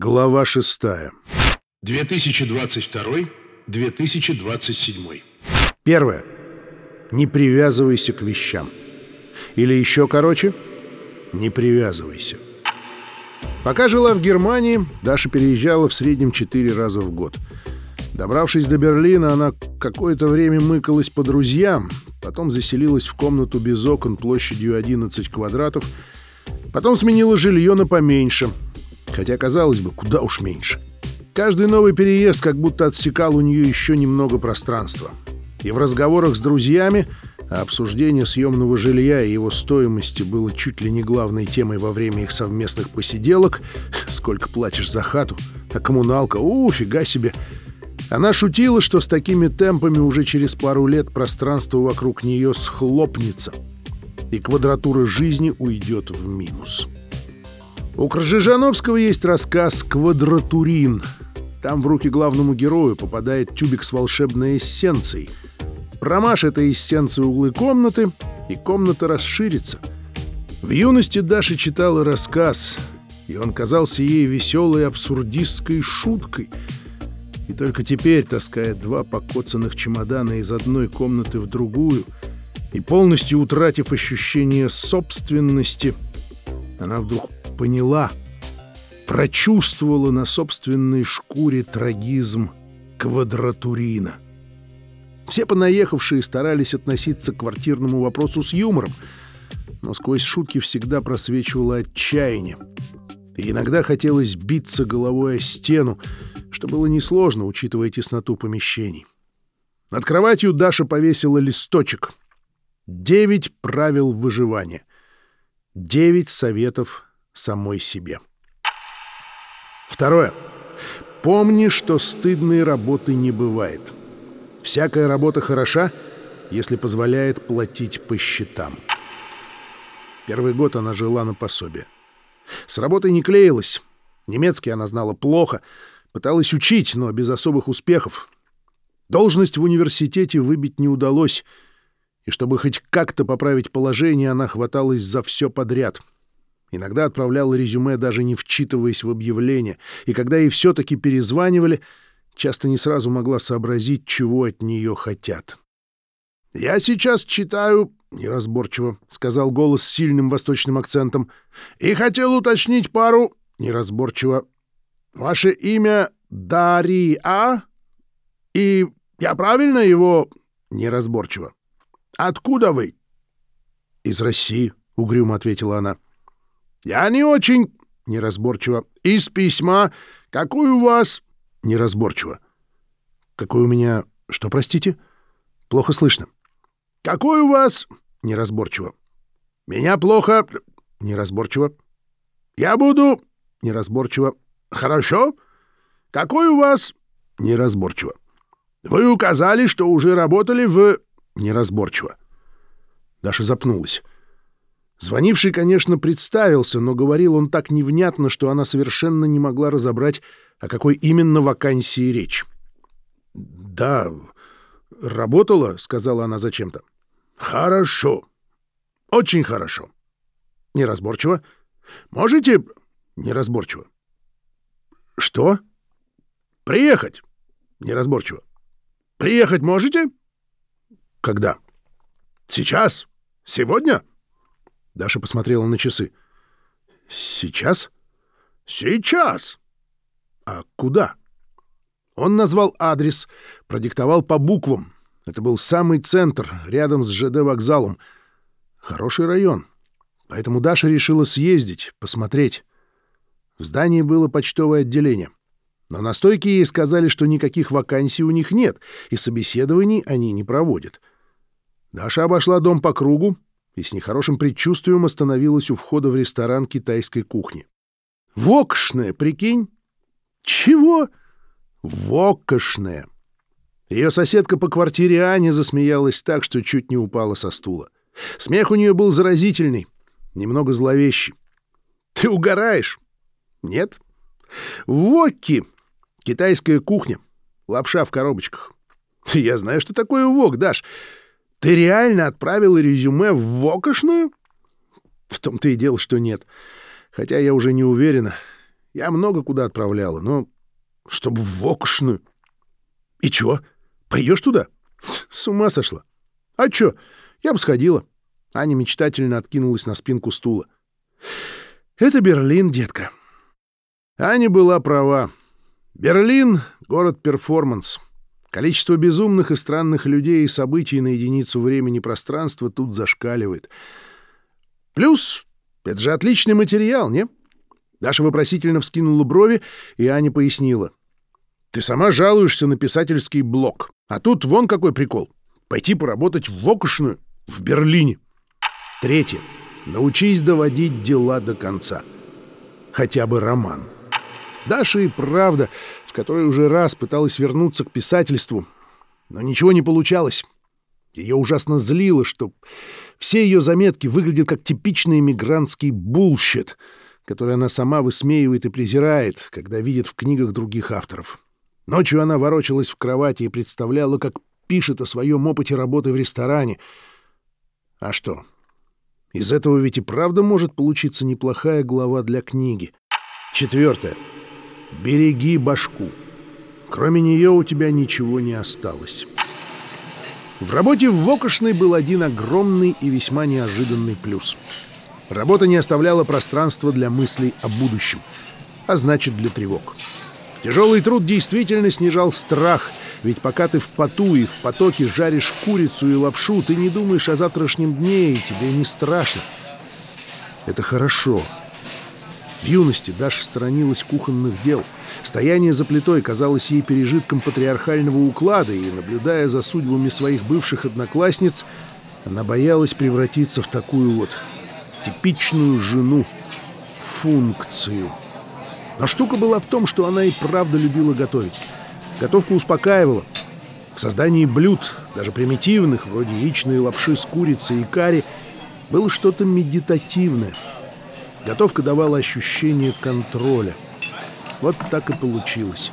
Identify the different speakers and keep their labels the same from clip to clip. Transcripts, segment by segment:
Speaker 1: Глава шестая.
Speaker 2: 2022-2027.
Speaker 1: Первое. Не привязывайся к вещам. Или еще короче, не привязывайся. Пока жила в Германии, Даша переезжала в среднем четыре раза в год. Добравшись до Берлина, она какое-то время мыкалась по друзьям, потом заселилась в комнату без окон площадью 11 квадратов, потом сменила жилье на поменьше — хотя, казалось бы, куда уж меньше. Каждый новый переезд как будто отсекал у нее еще немного пространства. И в разговорах с друзьями а обсуждение съемного жилья и его стоимости было чуть ли не главной темой во время их совместных посиделок. Сколько платишь за хату? А коммуналка? У, фига себе! Она шутила, что с такими темпами уже через пару лет пространство вокруг нее схлопнется, и квадратура жизни уйдет в минус. У Кржижановского есть рассказ «Квадратурин». Там в руки главному герою попадает тюбик с волшебной эссенцией. Промажь этой эссенцией углы комнаты, и комната расширится. В юности Даша читала рассказ, и он казался ей веселой абсурдистской шуткой. И только теперь, таская два покоцанных чемодана из одной комнаты в другую и полностью утратив ощущение собственности, она вдруг поняла, прочувствовала на собственной шкуре трагизм квадратурина. Все понаехавшие старались относиться к квартирному вопросу с юмором, но сквозь шутки всегда просвечивало отчаяние. И иногда хотелось биться головой о стену, что было несложно, учитывая тесноту помещений. Над кроватью Даша повесила листочек. Девять правил выживания. Девять советов самой себе. Второе. Помни, что стыдной работы не бывает. Всякая работа хороша, если позволяет платить по счетам. Первый год она жила на пособие. С работой не клеилась. Немецкий она знала плохо. Пыталась учить, но без особых успехов. Должность в университете выбить не удалось. И чтобы хоть как-то поправить положение, она хваталась за все подряд — Иногда отправляла резюме, даже не вчитываясь в объявление, и когда ей все-таки перезванивали, часто не сразу могла сообразить, чего от нее хотят. «Я сейчас читаю...» — неразборчиво, — сказал голос с сильным восточным акцентом. «И хотел уточнить пару...» — неразборчиво. «Ваше имя Дария? И я правильно его...» — неразборчиво. «Откуда вы?» «Из России», — угрюмо ответила она. «Я не очень...» — неразборчиво. «Из письма. Какой у вас...» — неразборчиво. «Какой у меня... Что, простите?» «Плохо слышно». «Какой у вас...» — неразборчиво. «Меня плохо...» — неразборчиво. «Я буду...» — неразборчиво. «Хорошо. Какой у вас...» — неразборчиво. «Вы указали, что уже работали в...» — неразборчиво. Даша запнулась. Звонивший, конечно, представился, но говорил он так невнятно, что она совершенно не могла разобрать, о какой именно вакансии речь. «Да, работала», — сказала она зачем-то. «Хорошо. Очень хорошо. Неразборчиво. Можете...» «Неразборчиво». «Что?» «Приехать». «Неразборчиво». «Приехать можете?» «Когда?» «Сейчас. Сегодня?» Даша посмотрела на часы. «Сейчас?» «Сейчас!» «А куда?» Он назвал адрес, продиктовал по буквам. Это был самый центр, рядом с ЖД вокзалом. Хороший район. Поэтому Даша решила съездить, посмотреть. В здании было почтовое отделение. Но на стойке ей сказали, что никаких вакансий у них нет, и собеседований они не проводят. Даша обошла дом по кругу, и с нехорошим предчувствием остановилась у входа в ресторан китайской кухни. «Вокшная, прикинь?» «Чего?» «Вокошная». Ее соседка по квартире Аня засмеялась так, что чуть не упала со стула. Смех у нее был заразительный, немного зловещий. «Ты угораешь?» «Нет?» «Вокки» — китайская кухня, лапша в коробочках. «Я знаю, что такое вок, Даш. Ты реально отправила резюме в Вокошную? В том-то и дело, что нет. Хотя я уже не уверена. Я много куда отправляла, но чтобы в Вокушную. И чё, пойдешь туда? С ума сошла. А чё, я бы сходила. Аня мечтательно откинулась на спинку стула. Это Берлин, детка. Аня была права. Берлин — город-перформанс. Количество безумных и странных людей и событий на единицу времени пространства тут зашкаливает. Плюс это же отличный материал, не? Даша вопросительно вскинула брови, и Аня пояснила. Ты сама жалуешься на писательский блок. А тут вон какой прикол. Пойти поработать в Вокушную в Берлине. Третье. Научись доводить дела до конца. Хотя бы роман. Даша и правда, в который уже раз пыталась вернуться к писательству, но ничего не получалось. Ее ужасно злило, что все ее заметки выглядят как типичный мигрантский bullshit, который она сама высмеивает и презирает, когда видит в книгах других авторов. Ночью она ворочалась в кровати и представляла, как пишет о своем опыте работы в ресторане. А что? Из этого ведь и правда может получиться неплохая глава для книги. Четвертое. Береги башку. Кроме нее у тебя ничего не осталось. В работе в Вокошной был один огромный и весьма неожиданный плюс. Работа не оставляла пространства для мыслей о будущем, а значит для тревог. Тяжелый труд действительно снижал страх, ведь пока ты в поту и в потоке жаришь курицу и лапшу, ты не думаешь о завтрашнем дне, и тебе не страшно. Это хорошо. В юности Даша сторонилась кухонных дел. Стояние за плитой казалось ей пережитком патриархального уклада, и, наблюдая за судьбами своих бывших одноклассниц, она боялась превратиться в такую вот типичную жену, функцию. Но штука была в том, что она и правда любила готовить. Готовка успокаивала. В создании блюд, даже примитивных, вроде яичной лапши с курицей и карри, было что-то медитативное. Готовка давала ощущение контроля. Вот так и получилось.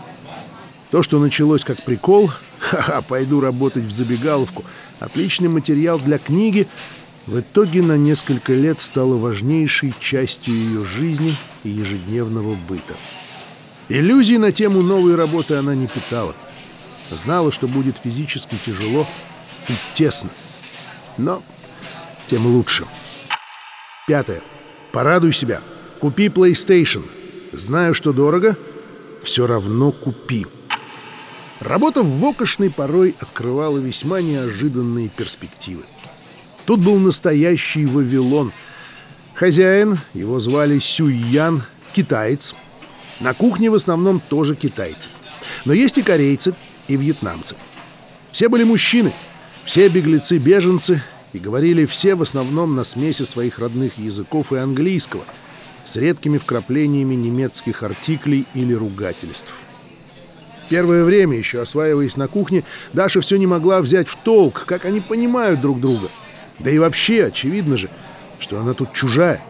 Speaker 1: То, что началось как прикол, ха-ха, пойду работать в забегаловку, отличный материал для книги, в итоге на несколько лет стало важнейшей частью ее жизни и ежедневного быта. Иллюзий на тему новой работы она не питала. Знала, что будет физически тяжело и тесно. Но тем лучше. Пятое. Порадуй себя. Купи PlayStation. Знаю, что дорого, все равно купи. Работа в Вокошной порой открывала весьма неожиданные перспективы. Тут был настоящий Вавилон. Хозяин, его звали Сюйян, китаец. На кухне в основном тоже китайцы. Но есть и корейцы, и вьетнамцы. Все были мужчины, все беглецы-беженцы, и говорили все в основном на смеси своих родных языков и английского, с редкими вкраплениями немецких артиклей или ругательств. Первое время, еще осваиваясь на кухне, Даша все не могла взять в толк, как они понимают друг друга — да и вообще, очевидно же, что она тут чужая.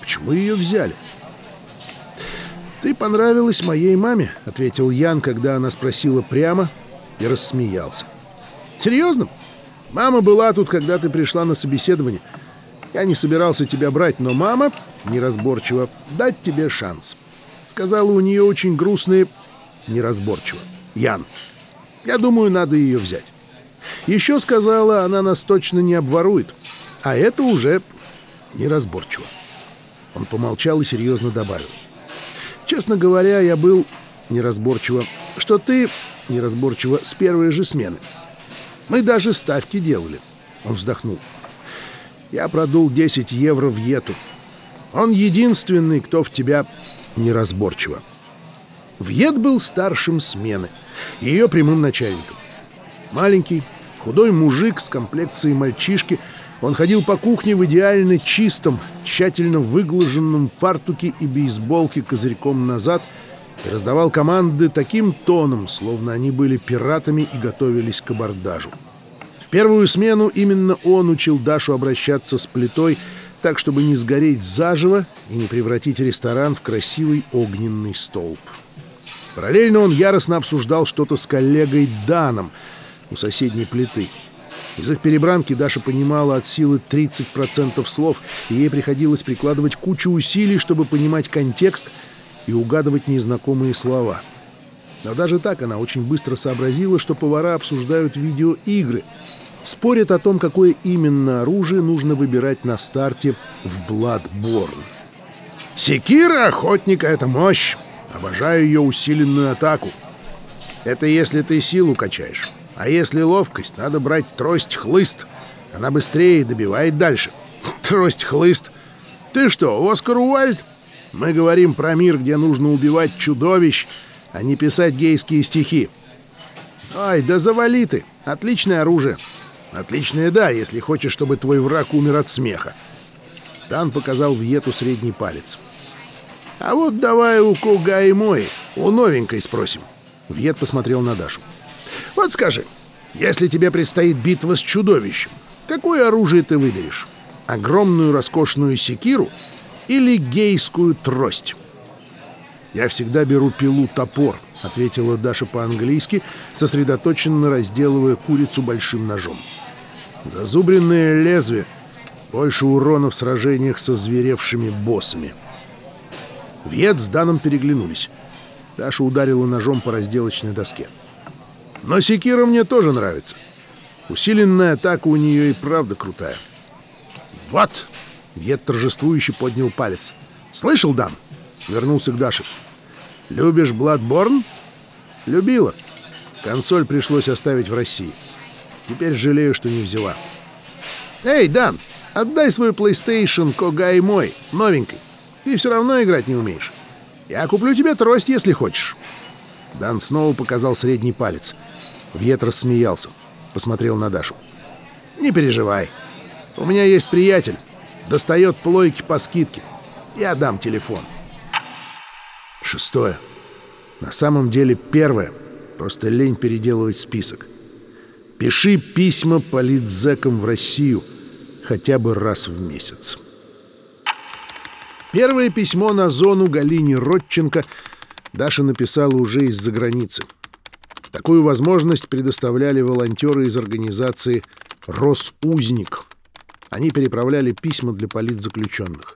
Speaker 1: Почему ее взяли? «Ты понравилась моей маме», — ответил Ян, когда она спросила прямо, и рассмеялся. «Серьезно? Мама была тут, когда ты пришла на собеседование. Я не собирался тебя брать, но мама, неразборчиво, дать тебе шанс. Сказала, у нее очень грустные... Неразборчиво. Ян. Я думаю, надо ее взять. Еще сказала, она нас точно не обворует. А это уже неразборчиво. Он помолчал и серьезно добавил. Честно говоря, я был неразборчиво, что ты неразборчиво с первой же смены. Мы даже ставки делали. Он вздохнул. Я продул 10 евро в Ету. Он единственный, кто в тебя неразборчиво. Вьет был старшим смены, ее прямым начальником. Маленький, худой мужик с комплекцией мальчишки, он ходил по кухне в идеально чистом, тщательно выглаженном фартуке и бейсболке козырьком назад и раздавал команды таким тоном, словно они были пиратами и готовились к абордажу. В первую смену именно он учил Дашу обращаться с плитой так, чтобы не сгореть заживо и не превратить ресторан в красивый огненный столб. Параллельно он яростно обсуждал что-то с коллегой Даном — у соседней плиты. Из их перебранки Даша понимала от силы 30% слов, и ей приходилось прикладывать кучу усилий, чтобы понимать контекст и угадывать незнакомые слова. Но даже так она очень быстро сообразила, что повара обсуждают видеоигры, спорят о том, какое именно оружие нужно выбирать на старте в Bloodborne. «Секира охотника — это мощь! Обожаю ее усиленную атаку. Это если ты силу качаешь. А если ловкость, надо брать трость-хлыст. Она быстрее добивает дальше. Трость-хлыст. Ты что, Оскар Уальд? Мы говорим про мир, где нужно убивать чудовищ, а не писать гейские стихи. Ай, да завали ты. Отличное оружие. Отличное, да, если хочешь, чтобы твой враг умер от смеха. Дан показал Вьету средний палец. А вот давай у Куга и мой, у новенькой спросим. Вьет посмотрел на Дашу. Вот скажи, если тебе предстоит битва с чудовищем, какое оружие ты выберешь? Огромную роскошную секиру или гейскую трость? Я всегда беру пилу-топор, ответила Даша по-английски, сосредоточенно разделывая курицу большим ножом. Зазубренное лезвие больше урона в сражениях со зверевшими боссами. Вьет с Даном переглянулись. Даша ударила ножом по разделочной доске. Но секира мне тоже нравится. Усиленная атака у нее и правда крутая. «Вот!» — Вьет торжествующе поднял палец. «Слышал, Дан?» — вернулся к Даше. «Любишь Бладборн?» «Любила. Консоль пришлось оставить в России. Теперь жалею, что не взяла». «Эй, Дан, отдай свой PlayStation Когай мой, новенький. Ты все равно играть не умеешь. Я куплю тебе трость, если хочешь». Дан снова показал средний палец. Вьет рассмеялся. Посмотрел на Дашу. «Не переживай. У меня есть приятель. Достает плойки по скидке. Я дам телефон». Шестое. На самом деле первое. Просто лень переделывать список. Пиши письма политзекам в Россию хотя бы раз в месяц. Первое письмо на зону Галине Родченко Даша написала уже из-за границы. Такую возможность предоставляли волонтеры из организации «Росузник». Они переправляли письма для политзаключенных.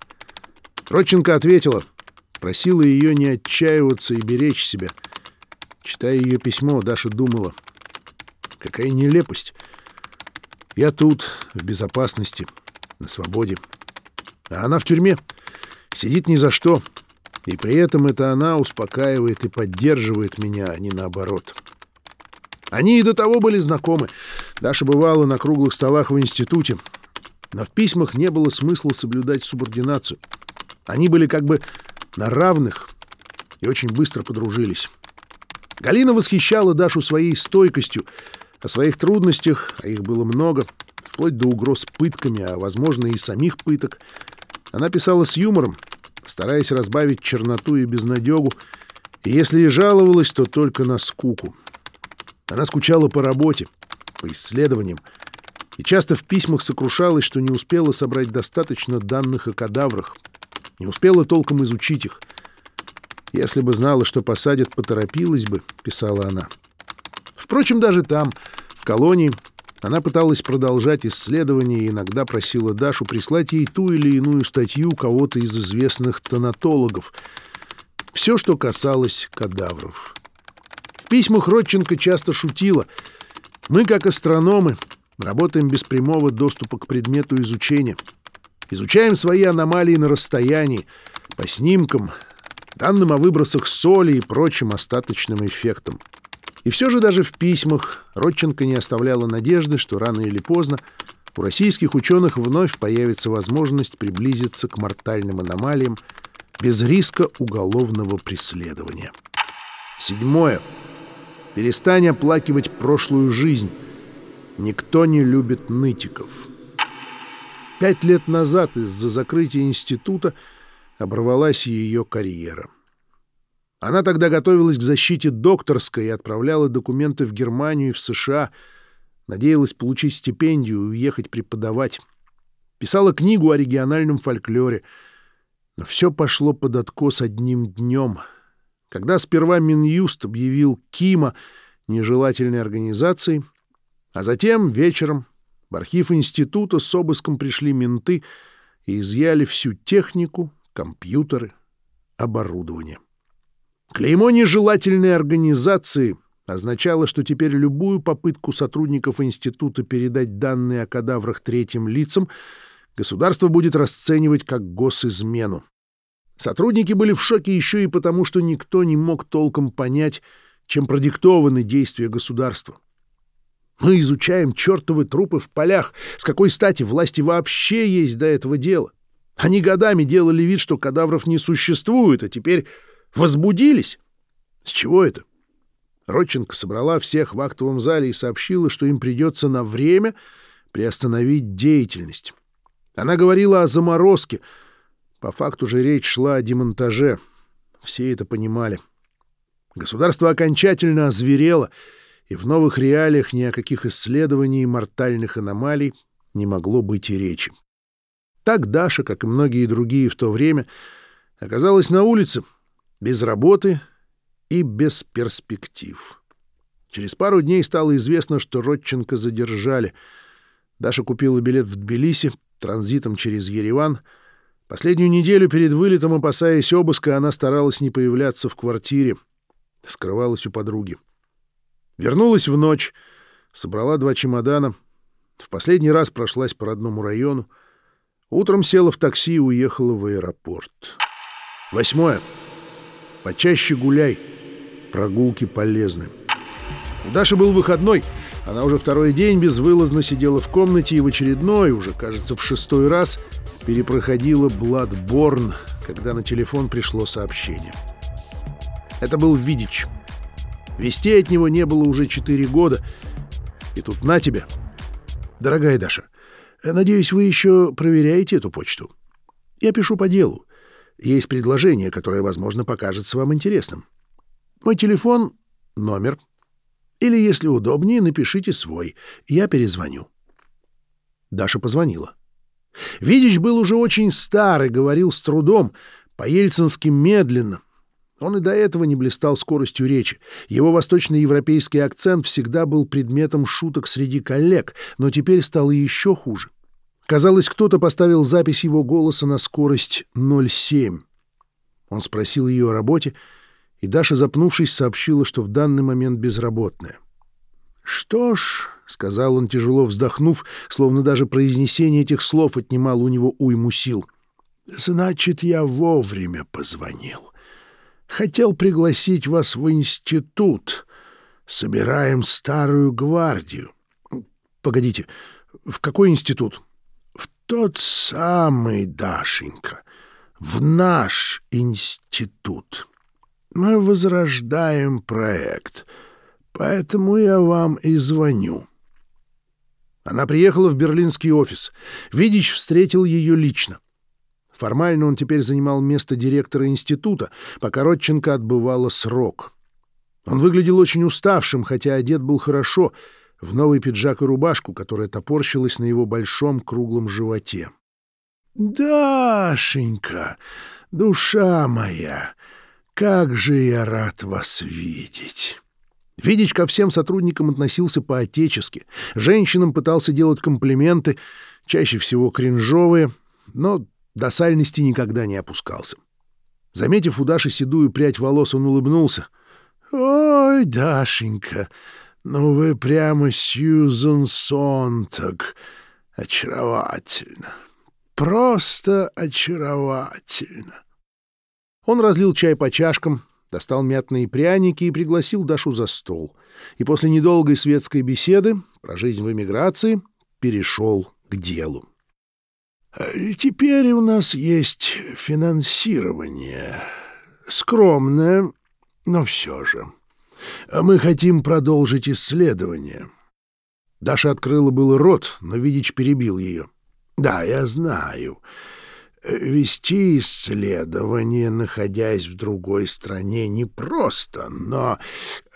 Speaker 1: Родченко ответила, просила ее не отчаиваться и беречь себя. Читая ее письмо, Даша думала, какая нелепость. Я тут, в безопасности, на свободе. А она в тюрьме. Сидит ни за что. И при этом это она успокаивает и поддерживает меня, а не наоборот. Они и до того были знакомы. Даша бывала на круглых столах в институте. Но в письмах не было смысла соблюдать субординацию. Они были как бы на равных и очень быстро подружились. Галина восхищала Дашу своей стойкостью. О своих трудностях, а их было много, вплоть до угроз пытками, а, возможно, и самих пыток — она писала с юмором, стараясь разбавить черноту и безнадегу, и если и жаловалась, то только на скуку. Она скучала по работе, по исследованиям, и часто в письмах сокрушалась, что не успела собрать достаточно данных о кадаврах, не успела толком изучить их. «Если бы знала, что посадят, поторопилась бы», — писала она. Впрочем, даже там, в колонии, она пыталась продолжать исследования и иногда просила Дашу прислать ей ту или иную статью кого-то из известных тонатологов. Все, что касалось кадавров. В письмах Родченко часто шутила. «Мы, как астрономы, работаем без прямого доступа к предмету изучения. Изучаем свои аномалии на расстоянии, по снимкам, данным о выбросах соли и прочим остаточным эффектам. И все же даже в письмах Родченко не оставляла надежды, что рано или поздно у российских ученых вновь появится возможность приблизиться к мортальным аномалиям без риска уголовного преследования. Седьмое. Перестань оплакивать прошлую жизнь. Никто не любит нытиков. Пять лет назад из-за закрытия института оборвалась ее карьера. Она тогда готовилась к защите докторской и отправляла документы в Германию и в США, надеялась получить стипендию и уехать преподавать. Писала книгу о региональном фольклоре. Но все пошло под откос одним днем, когда сперва Минюст объявил Кима нежелательной организацией, а затем вечером в архив института с обыском пришли менты и изъяли всю технику, компьютеры, оборудование. Клеймо нежелательной организации означало, что теперь любую попытку сотрудников института передать данные о кадаврах третьим лицам государство будет расценивать как госизмену. Сотрудники были в шоке еще и потому, что никто не мог толком понять, чем продиктованы действия государства. Мы изучаем чертовы трупы в полях. С какой стати власти вообще есть до этого дела? Они годами делали вид, что кадавров не существует, а теперь возбудились. С чего это? Родченко собрала всех в актовом зале и сообщила, что им придется на время приостановить деятельность. Она говорила о заморозке. По факту же речь шла о демонтаже. Все это понимали. Государство окончательно озверело, и в новых реалиях ни о каких исследованиях мортальных аномалий не могло быть и речи. Так Даша, как и многие другие в то время, оказалась на улице, без работы и без перспектив. Через пару дней стало известно, что Родченко задержали. Даша купила билет в Тбилиси, транзитом через Ереван. Последнюю неделю перед вылетом, опасаясь обыска, она старалась не появляться в квартире. Скрывалась у подруги. Вернулась в ночь, собрала два чемодана. В последний раз прошлась по родному району. Утром села в такси и уехала в аэропорт. Восьмое. Почаще гуляй. Прогулки полезны. У Даши был выходной. Она уже второй день безвылазно сидела в комнате и в очередной, уже, кажется, в шестой раз, перепроходила Бладборн, когда на телефон пришло сообщение. Это был Видич. Вестей от него не было уже четыре года. И тут на тебя. Дорогая Даша, надеюсь, вы еще проверяете эту почту. Я пишу по делу. Есть предложение, которое, возможно, покажется вам интересным. Мой телефон — номер. Или, если удобнее, напишите свой. Я перезвоню. Даша позвонила. Видич был уже очень старый, говорил с трудом, по-ельцински медленно, он и до этого не блистал скоростью речи. Его восточноевропейский акцент всегда был предметом шуток среди коллег, но теперь стало еще хуже. Казалось, кто-то поставил запись его голоса на скорость 0,7. Он спросил ее о работе, и Даша, запнувшись, сообщила, что в данный момент безработная. «Что ж», — сказал он, тяжело вздохнув, словно даже произнесение этих слов отнимало у него уйму сил, — «значит, я вовремя позвонил. Хотел пригласить вас в институт. Собираем старую гвардию. Погодите, в какой институт? В тот самый, Дашенька, в наш институт. Мы возрождаем проект, поэтому я вам и звоню. Она приехала в берлинский офис. Видич встретил ее лично. Формально он теперь занимал место директора института, пока Родченко отбывала срок. Он выглядел очень уставшим, хотя одет был хорошо, в новый пиджак и рубашку, которая топорщилась на его большом круглом животе. «Дашенька, душа моя, как же я рад вас видеть!» Видич ко всем сотрудникам относился по-отечески. Женщинам пытался делать комплименты, чаще всего кринжовые, но до сальности никогда не опускался. Заметив у Даши седую прядь волос, он улыбнулся. «Ой, Дашенька, ну вы прямо Сьюзен Сонтак. Очаровательно. Просто очаровательно». Он разлил чай по чашкам, достал мятные пряники и пригласил Дашу за стол. И после недолгой светской беседы про жизнь в эмиграции перешел к делу. Теперь у нас есть финансирование. Скромное, но все же. Мы хотим продолжить исследование. Даша открыла был рот, но Видич перебил ее. Да, я знаю. Вести исследование, находясь в другой стране, непросто, но...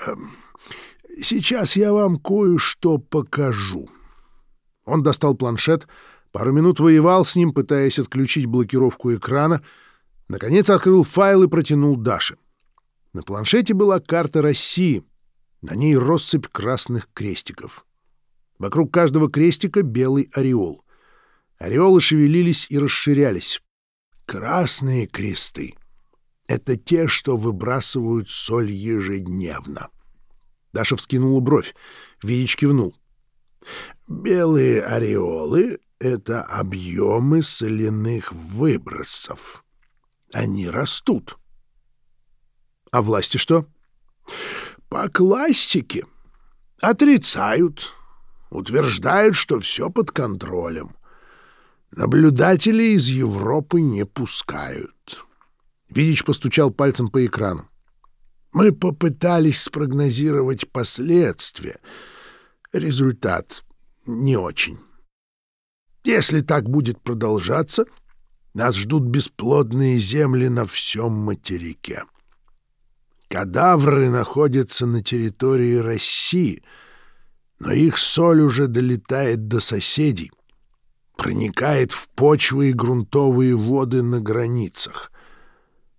Speaker 1: Эм, сейчас я вам кое-что покажу. Он достал планшет, Пару минут воевал с ним, пытаясь отключить блокировку экрана. Наконец открыл файл и протянул Даше. На планшете была карта России. На ней россыпь красных крестиков. Вокруг каждого крестика белый ореол. Ореолы шевелились и расширялись. Красные кресты. Это те, что выбрасывают соль ежедневно. Даша вскинула бровь. Вич кивнул. Белые ореолы — это объемы соляных выбросов. Они растут. А власти что? По классике. Отрицают. Утверждают, что все под контролем. Наблюдатели из Европы не пускают. Видич постучал пальцем по экрану. Мы попытались спрогнозировать последствия. Результат не очень. Если так будет продолжаться, нас ждут бесплодные земли на всем материке. Кадавры находятся на территории России, но их соль уже долетает до соседей, проникает в почвы и грунтовые воды на границах.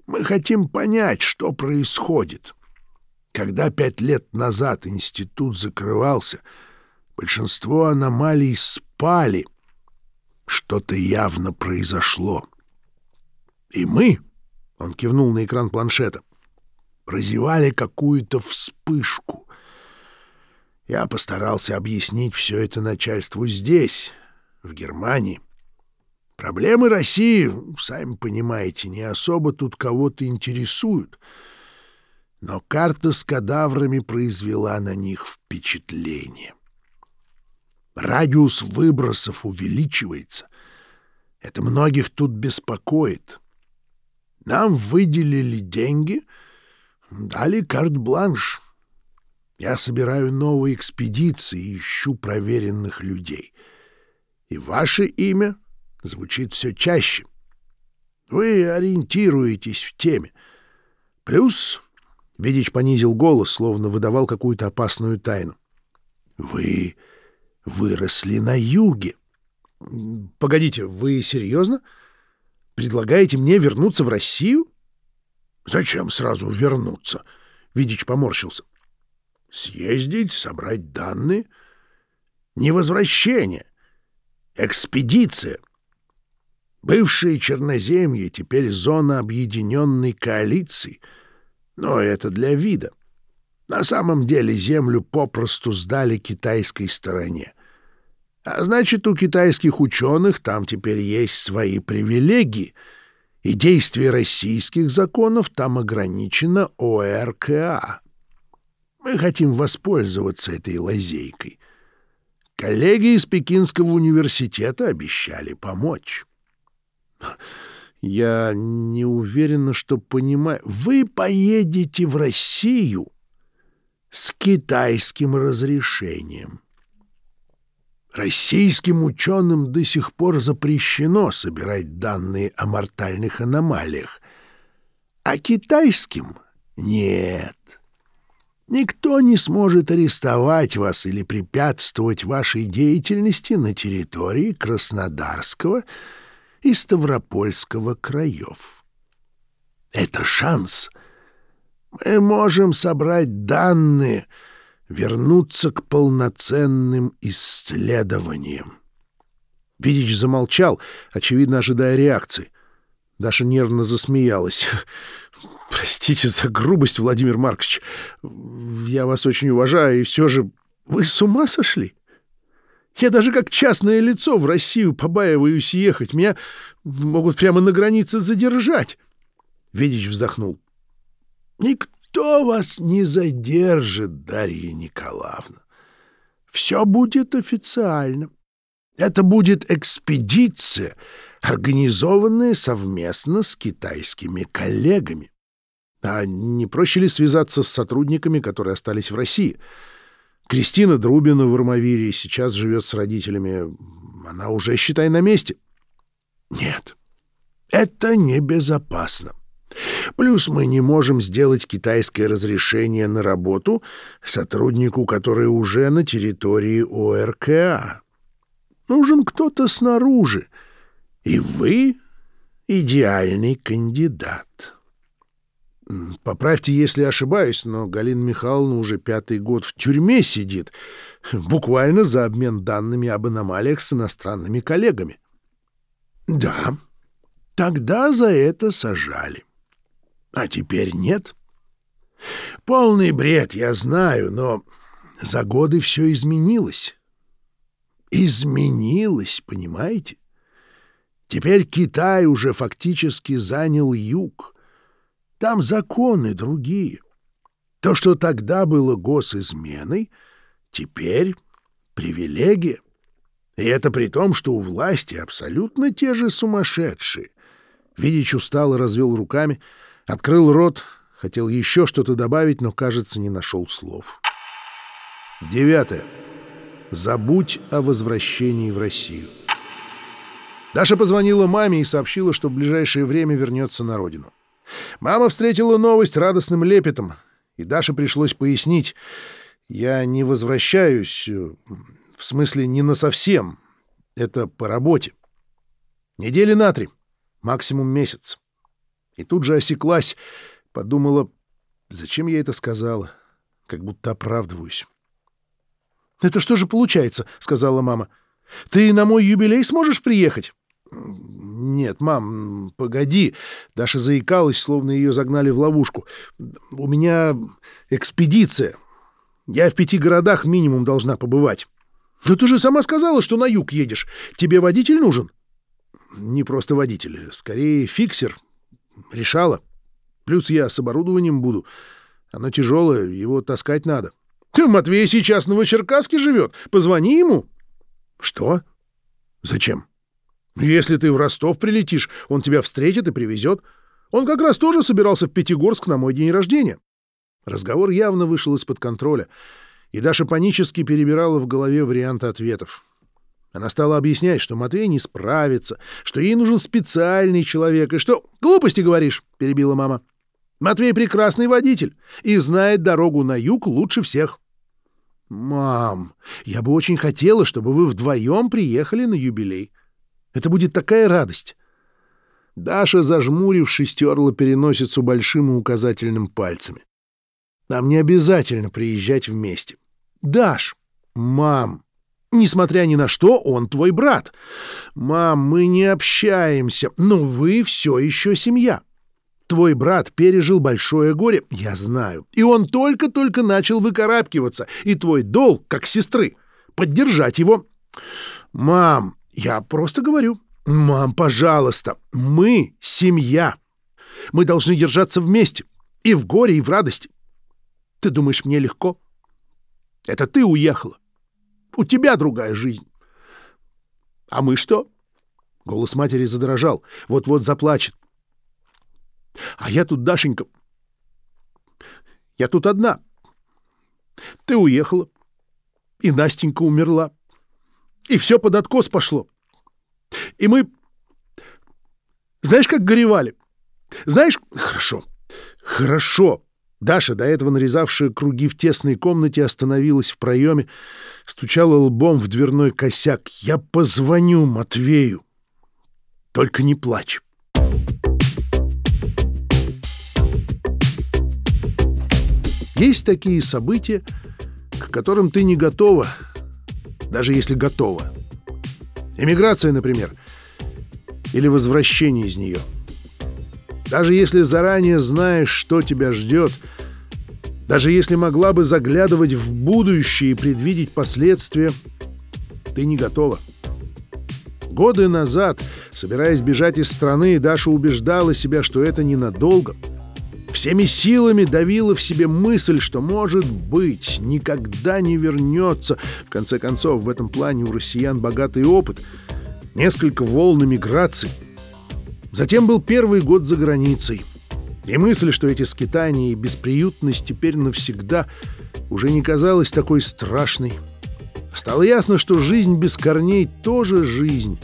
Speaker 1: Мы хотим понять, что происходит. Когда пять лет назад институт закрывался, большинство аномалий спали. Что-то явно произошло. И мы, — он кивнул на экран планшета, — прозевали какую-то вспышку. Я постарался объяснить все это начальству здесь, в Германии. Проблемы России, сами понимаете, не особо тут кого-то интересуют. Но карта с кадаврами произвела на них впечатление. Радиус выбросов увеличивается. Это многих тут беспокоит. Нам выделили деньги, дали карт-бланш. Я собираю новые экспедиции и ищу проверенных людей. И ваше имя звучит все чаще. Вы ориентируетесь в теме. Плюс, Ведич понизил голос, словно выдавал какую-то опасную тайну. Вы выросли на юге. Погодите, вы серьезно? Предлагаете мне вернуться в Россию? Зачем сразу вернуться? Видич поморщился. Съездить, собрать данные. Не возвращение. Экспедиция. Бывшие черноземье теперь зона объединенной коалиции. Но это для вида. На самом деле землю попросту сдали китайской стороне. А значит, у китайских ученых там теперь есть свои привилегии, и действие российских законов там ограничено ОРКА. Мы хотим воспользоваться этой лазейкой. Коллеги из Пекинского университета обещали помочь. Я не уверена, что понимаю. Вы поедете в Россию с китайским разрешением. Российским ученым до сих пор запрещено собирать данные о мортальных аномалиях, а китайским — нет. Никто не сможет арестовать вас или препятствовать вашей деятельности на территории Краснодарского и Ставропольского краев. Это шанс. Мы можем собрать данные — вернуться к полноценным исследованиям. Видич замолчал, очевидно, ожидая реакции. Даша нервно засмеялась. «Простите за грубость, Владимир Маркович. Я вас очень уважаю, и все же вы с ума сошли? Я даже как частное лицо в Россию побаиваюсь ехать. Меня могут прямо на границе задержать». Видич вздохнул. «Никто вас не задержит, Дарья Николаевна. Все будет официально. Это будет экспедиция, организованная совместно с китайскими коллегами. А не проще ли связаться с сотрудниками, которые остались в России? Кристина Друбина в Армавире сейчас живет с родителями. Она уже, считай, на месте. Нет, это небезопасно. Плюс мы не можем сделать китайское разрешение на работу сотруднику, который уже на территории ОРКА. Нужен кто-то снаружи, и вы — идеальный кандидат. Поправьте, если ошибаюсь, но Галина Михайловна уже пятый год в тюрьме сидит, буквально за обмен данными об аномалиях с иностранными коллегами. Да, тогда за это сажали. А теперь нет? Полный бред, я знаю, но за годы все изменилось. Изменилось, понимаете? Теперь Китай уже фактически занял юг. Там законы другие. То, что тогда было госизменой, теперь привилегия. И это при том, что у власти абсолютно те же сумасшедшие. Видич устало развел руками, открыл рот, хотел еще что-то добавить, но, кажется, не нашел слов. Девятое. Забудь о возвращении в Россию. Даша позвонила маме и сообщила, что в ближайшее время вернется на родину. Мама встретила новость радостным лепетом, и Даше пришлось пояснить. «Я не возвращаюсь, э, в смысле не на совсем. Это по работе. Недели на три, максимум месяц». И тут же осеклась, подумала, зачем я это сказала, как будто оправдываюсь. «Это что же получается?» — сказала мама. «Ты на мой юбилей сможешь приехать?» «Нет, мам, погоди». Даша заикалась, словно ее загнали в ловушку. «У меня экспедиция. Я в пяти городах минимум должна побывать». «Но ты же сама сказала, что на юг едешь. Тебе водитель нужен?» «Не просто водитель. Скорее, фиксер. Решала. Плюс я с оборудованием буду. Оно тяжелое, его таскать надо». «Ты, Матвей, сейчас в Новочеркасске живет. Позвони ему». «Что? Зачем?» Если ты в Ростов прилетишь, он тебя встретит и привезет. Он как раз тоже собирался в Пятигорск на мой день рождения. Разговор явно вышел из-под контроля, и Даша панически перебирала в голове варианты ответов. Она стала объяснять, что Матвей не справится, что ей нужен специальный человек, и что... «Глупости говоришь», — перебила мама. «Матвей прекрасный водитель и знает дорогу на юг лучше всех». «Мам, я бы очень хотела, чтобы вы вдвоем приехали на юбилей. Это будет такая радость. Даша, зажмурившись, терла переносицу большим и указательным пальцами. Нам не обязательно приезжать вместе. Даш, мам, несмотря ни на что, он твой брат. Мам, мы не общаемся, но вы все еще семья. Твой брат пережил большое горе, я знаю, и он только-только начал выкарабкиваться, и твой долг, как сестры, поддержать его. Мам, я просто говорю. Мам, пожалуйста, мы семья. Мы должны держаться вместе. И в горе, и в радости. Ты думаешь, мне легко? Это ты уехала. У тебя другая жизнь. А мы что? Голос матери задрожал. Вот-вот заплачет. А я тут, Дашенька... Я тут одна. Ты уехала. И Настенька умерла. И все под откос пошло. И мы... Знаешь, как горевали? Знаешь... Хорошо. Хорошо. Даша, до этого нарезавшая круги в тесной комнате, остановилась в проеме, стучала лбом в дверной косяк. «Я позвоню Матвею. Только не плачь». Есть такие события, к которым ты не готова, даже если готова. Эмиграция, например, или возвращение из нее. Даже если заранее знаешь, что тебя ждет, даже если могла бы заглядывать в будущее и предвидеть последствия, ты не готова. Годы назад, собираясь бежать из страны, Даша убеждала себя, что это ненадолго — Всеми силами давила в себе мысль, что, может быть, никогда не вернется. В конце концов, в этом плане у россиян богатый опыт. Несколько волн эмиграций. Затем был первый год за границей. И мысль, что эти скитания и бесприютность теперь навсегда уже не казалась такой страшной. Стало ясно, что жизнь без корней тоже жизнь.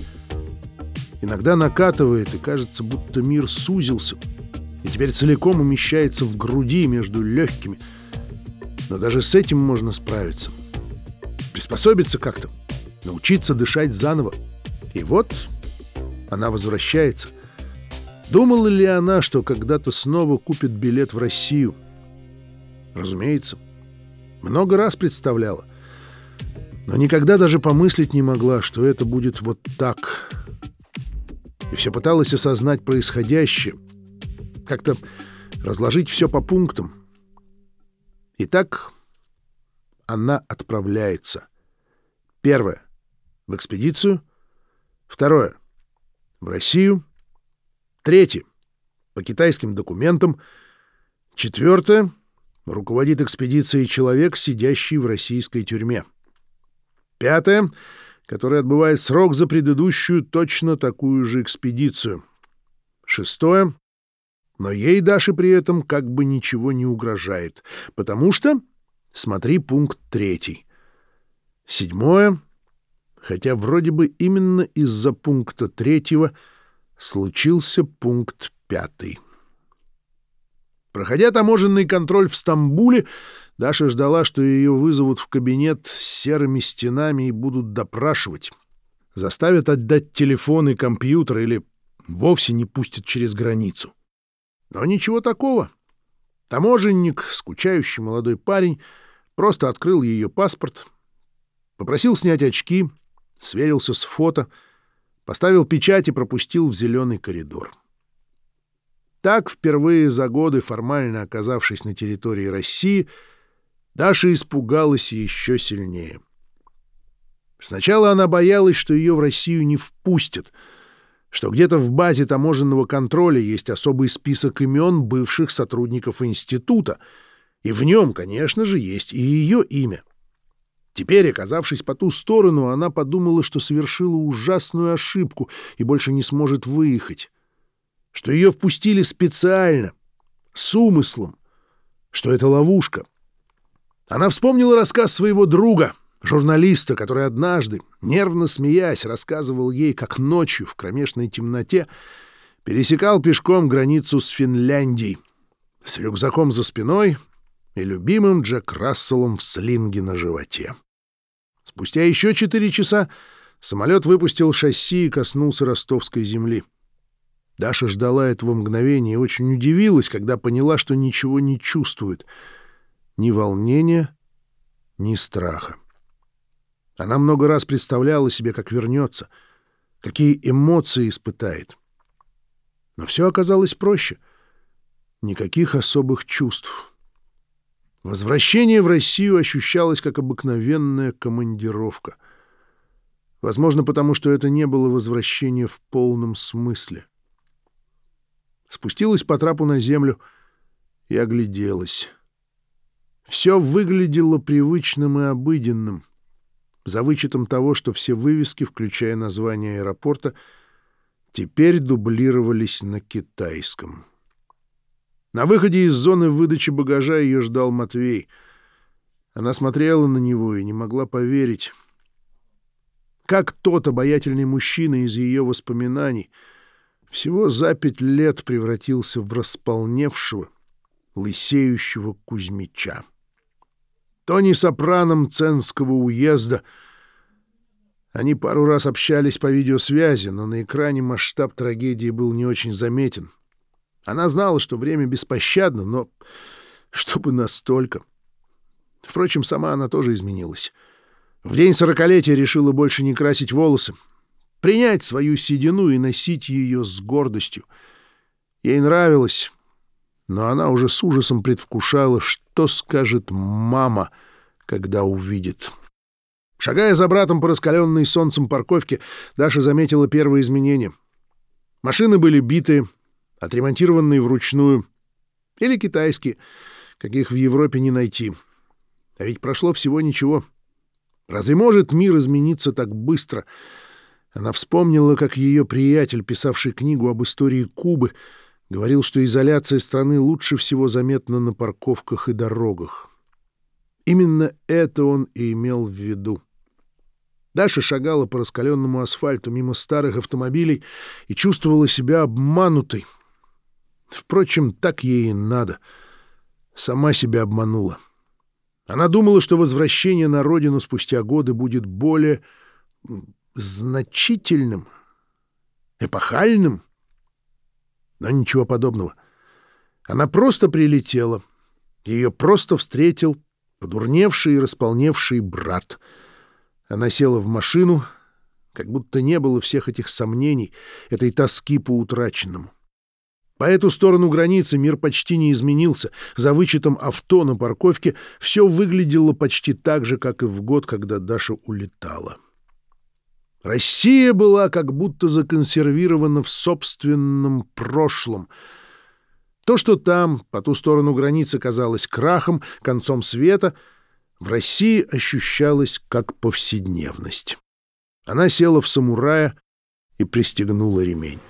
Speaker 1: Иногда накатывает, и кажется, будто мир сузился — и теперь целиком умещается в груди между легкими. Но даже с этим можно справиться. Приспособиться как-то, научиться дышать заново. И вот она возвращается. Думала ли она, что когда-то снова купит билет в Россию? Разумеется. Много раз представляла. Но никогда даже помыслить не могла, что это будет вот так. И все пыталась осознать происходящее — как-то разложить все по пунктам. Итак, она отправляется. Первое — в экспедицию. Второе — в Россию. Третье — по китайским документам. Четвертое — руководит экспедицией человек, сидящий в российской тюрьме. Пятое — который отбывает срок за предыдущую точно такую же экспедицию. Шестое — но ей, Даше, при этом как бы ничего не угрожает, потому что... Смотри пункт третий. Седьмое — хотя вроде бы именно из-за пункта третьего случился пункт пятый. Проходя таможенный контроль в Стамбуле, Даша ждала, что ее вызовут в кабинет с серыми стенами и будут допрашивать. Заставят отдать телефон и компьютер или вовсе не пустят через границу. Но ничего такого. Таможенник, скучающий молодой парень, просто открыл ее паспорт, попросил снять очки, сверился с фото, поставил печать и пропустил в зеленый коридор. Так, впервые за годы, формально оказавшись на территории России, Даша испугалась еще сильнее. Сначала она боялась, что ее в Россию не впустят, что где-то в базе таможенного контроля есть особый список имен бывших сотрудников института, и в нем, конечно же, есть и ее имя. Теперь, оказавшись по ту сторону, она подумала, что совершила ужасную ошибку и больше не сможет выехать, что ее впустили специально, с умыслом, что это ловушка — она вспомнила рассказ своего друга, журналиста, который однажды, нервно смеясь, рассказывал ей, как ночью в кромешной темноте пересекал пешком границу с Финляндией с рюкзаком за спиной и любимым Джек Расселом в слинге на животе. Спустя еще четыре часа самолет выпустил шасси и коснулся ростовской земли. Даша ждала этого мгновения и очень удивилась, когда поняла, что ничего не чувствует — ни волнения, ни страха. Она много раз представляла себе, как вернется, какие эмоции испытает. Но все оказалось проще. Никаких особых чувств. Возвращение в Россию ощущалось как обыкновенная командировка. Возможно, потому что это не было возвращение в полном смысле. Спустилась по трапу на землю и огляделась. Все выглядело привычным и обыденным, за вычетом того, что все вывески, включая название аэропорта, теперь дублировались на китайском. На выходе из зоны выдачи багажа ее ждал Матвей. Она смотрела на него и не могла поверить. Как тот обаятельный мужчина из ее воспоминаний всего за пять лет превратился в располневшего, лысеющего Кузьмича. Тони Сопраном Ценского уезда. Они пару раз общались по видеосвязи, но на экране масштаб трагедии был не очень заметен. Она знала, что время беспощадно, но чтобы настолько. Впрочем, сама она тоже изменилась. В день сорокалетия решила больше не красить волосы, принять свою седину и носить ее с гордостью. Ей нравилось, но она уже с ужасом предвкушала, что скажет мама, когда увидит. Шагая за братом по раскаленной солнцем парковке, Даша заметила первые изменения. Машины были битые, отремонтированные вручную, или китайские, каких в Европе не найти. А ведь прошло всего ничего. Разве может мир измениться так быстро? Она вспомнила, как ее приятель, писавший книгу об истории Кубы, говорил, что изоляция страны лучше всего заметна на парковках и дорогах. Именно это он и имел в виду. Даша шагала по раскаленному асфальту мимо старых автомобилей и чувствовала себя обманутой. Впрочем, так ей и надо. Сама себя обманула. Она думала, что возвращение на родину спустя годы будет более значительным, эпохальным, но ничего подобного. Она просто прилетела. Ее просто встретил подурневший и располневший брат. Она села в машину, как будто не было всех этих сомнений, этой тоски по утраченному. По эту сторону границы мир почти не изменился. За вычетом авто на парковке все выглядело почти так же, как и в год, когда Даша улетала. Россия была как будто законсервирована в собственном прошлом. То, что там, по ту сторону границы, казалось крахом, концом света, в России ощущалось как повседневность. Она села в самурая и пристегнула ремень.